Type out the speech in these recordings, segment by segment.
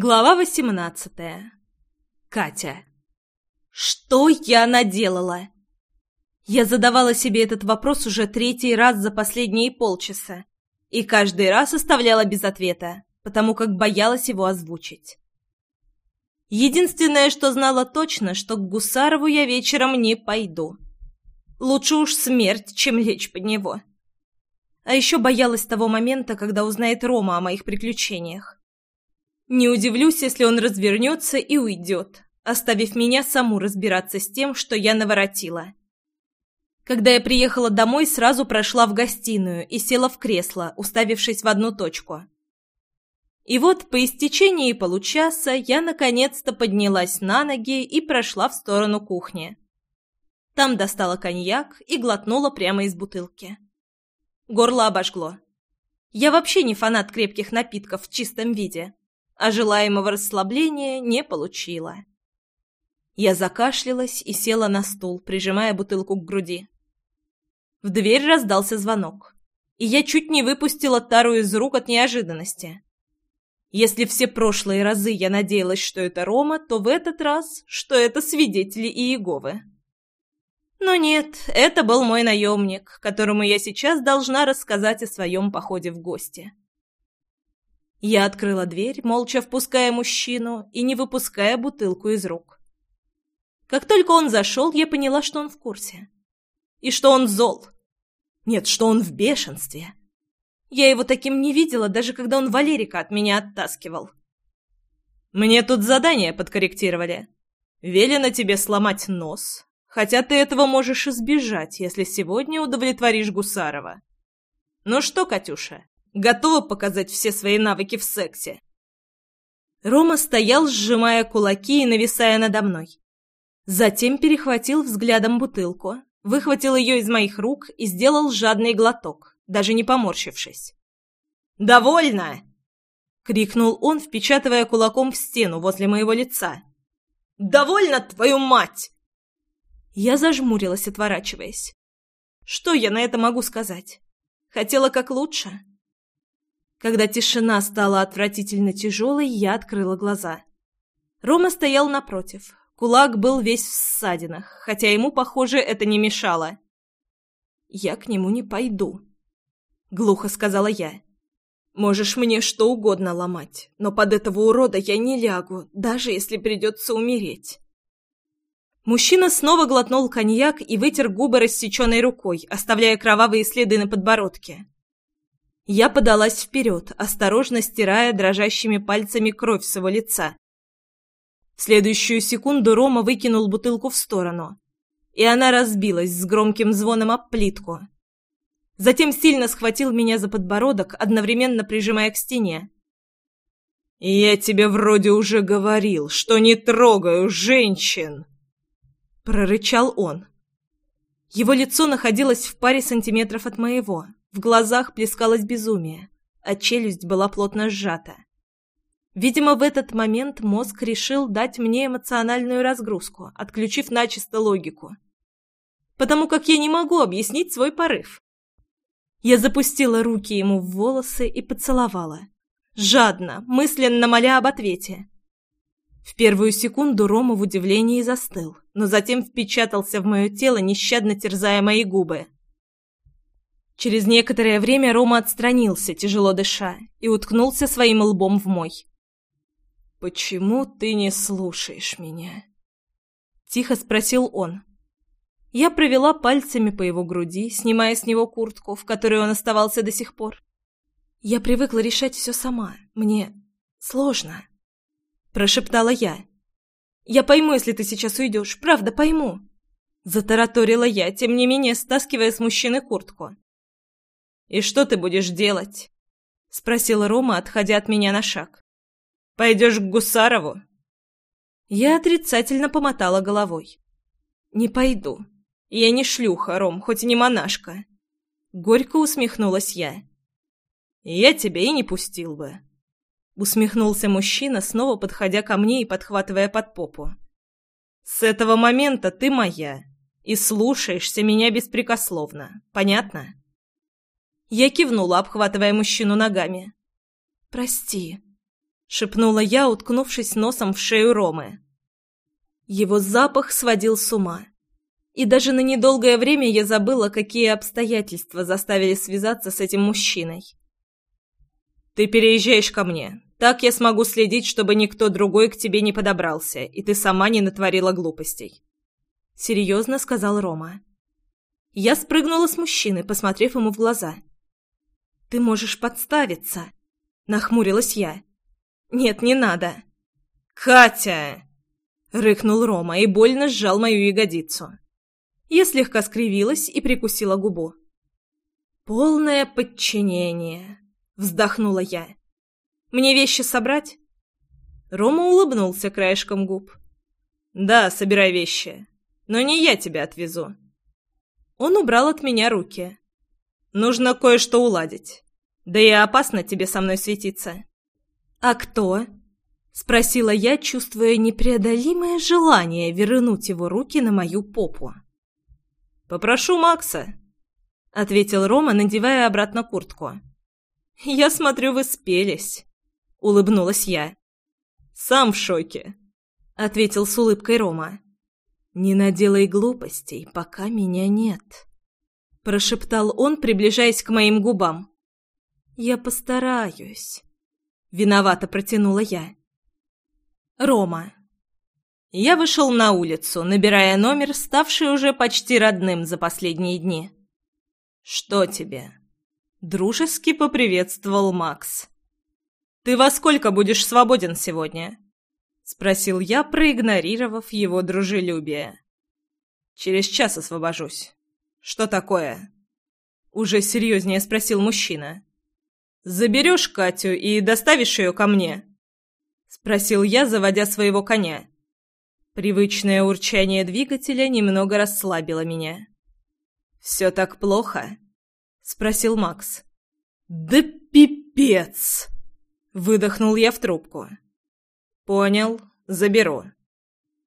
Глава восемнадцатая. Катя. Что я наделала? Я задавала себе этот вопрос уже третий раз за последние полчаса и каждый раз оставляла без ответа, потому как боялась его озвучить. Единственное, что знала точно, что к Гусарову я вечером не пойду. Лучше уж смерть, чем лечь под него. А еще боялась того момента, когда узнает Рома о моих приключениях. Не удивлюсь, если он развернется и уйдет, оставив меня саму разбираться с тем, что я наворотила. Когда я приехала домой, сразу прошла в гостиную и села в кресло, уставившись в одну точку. И вот по истечении получаса я наконец-то поднялась на ноги и прошла в сторону кухни. Там достала коньяк и глотнула прямо из бутылки. Горло обожгло. Я вообще не фанат крепких напитков в чистом виде а желаемого расслабления не получила. Я закашлялась и села на стул, прижимая бутылку к груди. В дверь раздался звонок, и я чуть не выпустила Тару из рук от неожиданности. Если все прошлые разы я надеялась, что это Рома, то в этот раз, что это свидетели Иеговы. Но нет, это был мой наемник, которому я сейчас должна рассказать о своем походе в гости. Я открыла дверь, молча впуская мужчину и не выпуская бутылку из рук. Как только он зашел, я поняла, что он в курсе. И что он зол. Нет, что он в бешенстве. Я его таким не видела, даже когда он Валерика от меня оттаскивал. «Мне тут задание подкорректировали. Велено тебе сломать нос, хотя ты этого можешь избежать, если сегодня удовлетворишь Гусарова. Ну что, Катюша, Готова показать все свои навыки в сексе?» Рома стоял, сжимая кулаки и нависая надо мной. Затем перехватил взглядом бутылку, выхватил ее из моих рук и сделал жадный глоток, даже не поморщившись. «Довольно!» — крикнул он, впечатывая кулаком в стену возле моего лица. «Довольно, твою мать!» Я зажмурилась, отворачиваясь. Что я на это могу сказать? Хотела как лучше? Когда тишина стала отвратительно тяжелой, я открыла глаза. Рома стоял напротив. Кулак был весь в ссадинах, хотя ему, похоже, это не мешало. «Я к нему не пойду», — глухо сказала я. «Можешь мне что угодно ломать, но под этого урода я не лягу, даже если придется умереть». Мужчина снова глотнул коньяк и вытер губы рассеченной рукой, оставляя кровавые следы на подбородке. Я подалась вперед, осторожно стирая дрожащими пальцами кровь с его лица. В следующую секунду Рома выкинул бутылку в сторону, и она разбилась с громким звоном об плитку. Затем сильно схватил меня за подбородок, одновременно прижимая к стене. «Я тебе вроде уже говорил, что не трогаю женщин!» Прорычал он. Его лицо находилось в паре сантиметров от моего, в глазах плескалось безумие, а челюсть была плотно сжата. Видимо, в этот момент мозг решил дать мне эмоциональную разгрузку, отключив начисто логику. Потому как я не могу объяснить свой порыв. Я запустила руки ему в волосы и поцеловала. Жадно, мысленно моля об ответе. В первую секунду Рома в удивлении застыл, но затем впечатался в мое тело, нещадно терзая мои губы. Через некоторое время Рома отстранился, тяжело дыша, и уткнулся своим лбом в мой. «Почему ты не слушаешь меня?» Тихо спросил он. Я провела пальцами по его груди, снимая с него куртку, в которой он оставался до сих пор. Я привыкла решать все сама. Мне сложно. Прошептала я. «Я пойму, если ты сейчас уйдешь. Правда, пойму». Затараторила я, тем не менее стаскивая с мужчины куртку. «И что ты будешь делать?» — спросила Рома, отходя от меня на шаг. «Пойдешь к Гусарову?» Я отрицательно помотала головой. «Не пойду. Я не шлюха, Ром, хоть и не монашка». Горько усмехнулась я. «Я тебя и не пустил бы». Усмехнулся мужчина, снова подходя ко мне и подхватывая под попу. «С этого момента ты моя, и слушаешься меня беспрекословно. Понятно?» Я кивнула, обхватывая мужчину ногами. «Прости», шепнула я, уткнувшись носом в шею Ромы. Его запах сводил с ума. И даже на недолгое время я забыла, какие обстоятельства заставили связаться с этим мужчиной. «Ты переезжаешь ко мне. Так я смогу следить, чтобы никто другой к тебе не подобрался, и ты сама не натворила глупостей», — серьезно сказал Рома. Я спрыгнула с мужчины, посмотрев ему в глаза. «Ты можешь подставиться», — нахмурилась я. «Нет, не надо». «Катя!» — рыкнул Рома и больно сжал мою ягодицу. Я слегка скривилась и прикусила губу. «Полное подчинение», — вздохнула я. «Мне вещи собрать?» Рома улыбнулся краешком губ. «Да, собирай вещи. Но не я тебя отвезу». Он убрал от меня руки. «Нужно кое-что уладить. Да и опасно тебе со мной светиться». «А кто?» — спросила я, чувствуя непреодолимое желание вернуть его руки на мою попу. «Попрошу Макса», — ответил Рома, надевая обратно куртку. «Я смотрю, вы спелись», — улыбнулась я. «Сам в шоке», — ответил с улыбкой Рома. «Не наделай глупостей, пока меня нет», — прошептал он, приближаясь к моим губам. «Я постараюсь», — виновато протянула я. «Рома, я вышел на улицу, набирая номер, ставший уже почти родным за последние дни. «Что тебе?» Дружески поприветствовал Макс. «Ты во сколько будешь свободен сегодня?» Спросил я, проигнорировав его дружелюбие. «Через час освобожусь. Что такое?» Уже серьезнее спросил мужчина. «Заберешь Катю и доставишь ее ко мне?» Спросил я, заводя своего коня. Привычное урчание двигателя немного расслабило меня. «Все так плохо?» — спросил Макс. «Да пипец!» — выдохнул я в трубку. «Понял, заберу».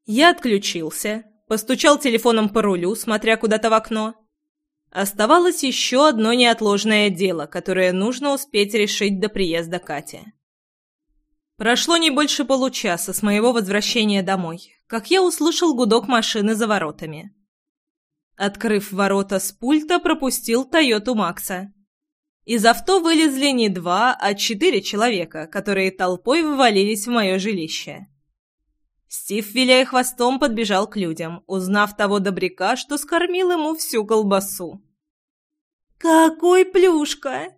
Я отключился, постучал телефоном по рулю, смотря куда-то в окно. Оставалось еще одно неотложное дело, которое нужно успеть решить до приезда Кати. Прошло не больше получаса с моего возвращения домой, как я услышал гудок машины за воротами. Открыв ворота с пульта, пропустил Тойоту Макса. Из авто вылезли не два, а четыре человека, которые толпой ввалились в мое жилище. Стив, виляя хвостом, подбежал к людям, узнав того добряка, что скормил ему всю колбасу. «Какой плюшка!»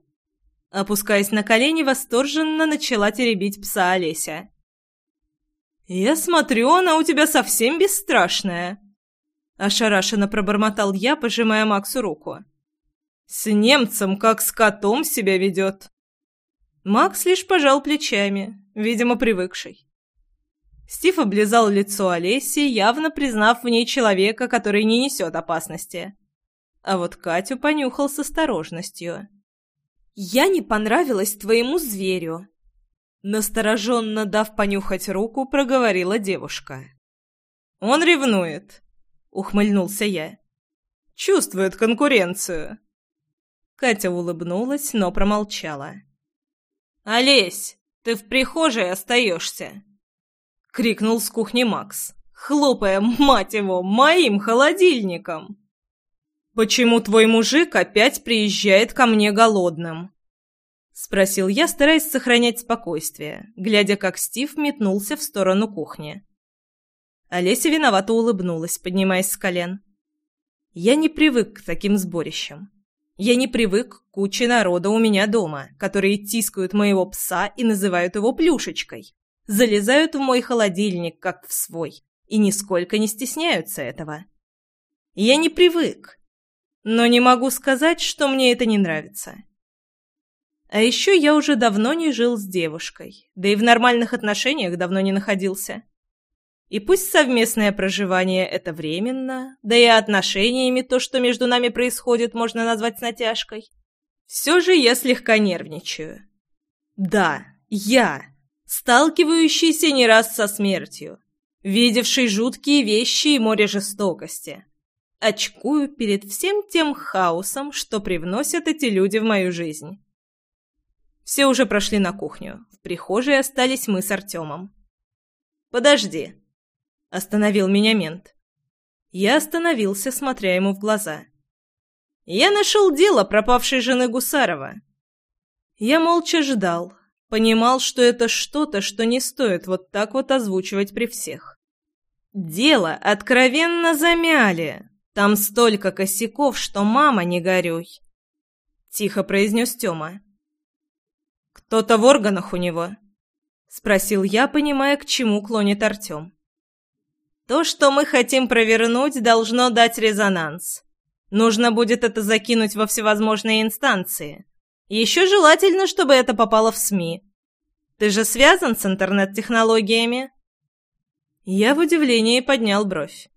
Опускаясь на колени, восторженно начала теребить пса Олеся. «Я смотрю, она у тебя совсем бесстрашная!» Ошарашенно пробормотал я, пожимая Максу руку. «С немцем, как с котом, себя ведет!» Макс лишь пожал плечами, видимо, привыкший. Стив облизал лицо Олеси, явно признав в ней человека, который не несет опасности. А вот Катю понюхал с осторожностью. «Я не понравилась твоему зверю», — настороженно дав понюхать руку, проговорила девушка. «Он ревнует», — ухмыльнулся я. «Чувствует конкуренцию». Катя улыбнулась, но промолчала. «Олесь, ты в прихожей остаешься!» — крикнул с кухни Макс, хлопая, мать его, моим холодильником. «Почему твой мужик опять приезжает ко мне голодным?» Спросил я, стараясь сохранять спокойствие, глядя, как Стив метнулся в сторону кухни. Олеся виновато улыбнулась, поднимаясь с колен. «Я не привык к таким сборищам. Я не привык к куче народа у меня дома, которые тискают моего пса и называют его плюшечкой, залезают в мой холодильник, как в свой, и нисколько не стесняются этого. Я не привык, но не могу сказать, что мне это не нравится. А еще я уже давно не жил с девушкой, да и в нормальных отношениях давно не находился. И пусть совместное проживание – это временно, да и отношениями то, что между нами происходит, можно назвать с натяжкой. Все же я слегка нервничаю. Да, я, сталкивающийся не раз со смертью, видевший жуткие вещи и море жестокости, очкую перед всем тем хаосом, что привносят эти люди в мою жизнь. Все уже прошли на кухню. В прихожей остались мы с Артемом. «Подожди», — остановил меня мент. Я остановился, смотря ему в глаза. «Я нашел дело пропавшей жены Гусарова». Я молча ждал, понимал, что это что-то, что не стоит вот так вот озвучивать при всех. Дело откровенно замяли. Там столько косяков, что мама не горюй. Тихо произнес Тёма. «Кто-то в органах у него?» Спросил я, понимая, к чему клонит Артём. «То, что мы хотим провернуть, должно дать резонанс. Нужно будет это закинуть во всевозможные инстанции. Еще желательно, чтобы это попало в СМИ. Ты же связан с интернет-технологиями?» Я в удивлении поднял бровь.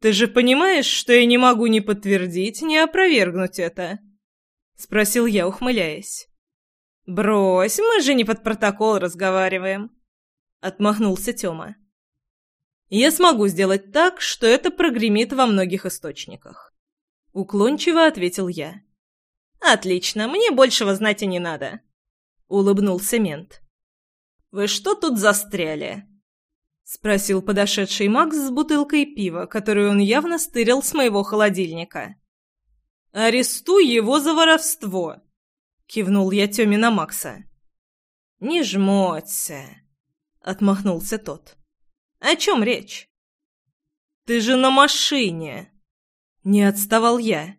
«Ты же понимаешь, что я не могу ни подтвердить, ни опровергнуть это?» Спросил я, ухмыляясь. «Брось, мы же не под протокол разговариваем», — отмахнулся Тёма. «Я смогу сделать так, что это прогремит во многих источниках», — уклончиво ответил я. «Отлично, мне большего знать и не надо», — улыбнулся мент. «Вы что тут застряли?» — спросил подошедший Макс с бутылкой пива, которую он явно стырил с моего холодильника. «Арестуй его за воровство!» Кивнул я Тёме на Макса. «Не жмоться!» — отмахнулся тот. «О чем речь?» «Ты же на машине!» Не отставал я.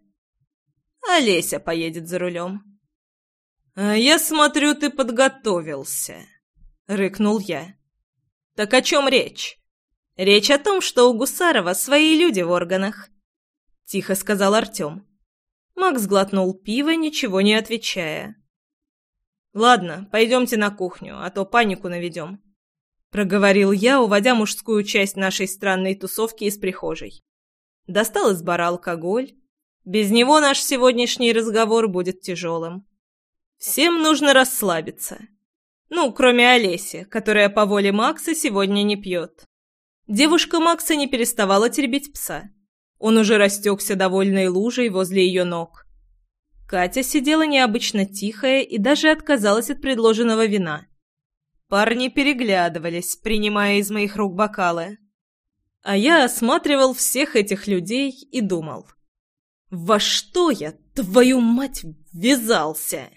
«Олеся поедет за рулем». «А я смотрю, ты подготовился», — рыкнул я. «Так о чем речь?» «Речь о том, что у Гусарова свои люди в органах», — тихо сказал Артем. Макс глотнул пиво, ничего не отвечая. «Ладно, пойдемте на кухню, а то панику наведем», — проговорил я, уводя мужскую часть нашей странной тусовки из прихожей. Достал из бара алкоголь. Без него наш сегодняшний разговор будет тяжелым. Всем нужно расслабиться. Ну, кроме Олеси, которая по воле Макса сегодня не пьет. Девушка Макса не переставала теребить пса. Он уже растекся довольной лужей возле ее ног. Катя сидела необычно тихая и даже отказалась от предложенного вина. Парни переглядывались, принимая из моих рук бокалы. А я осматривал всех этих людей и думал. «Во что я, твою мать, ввязался?»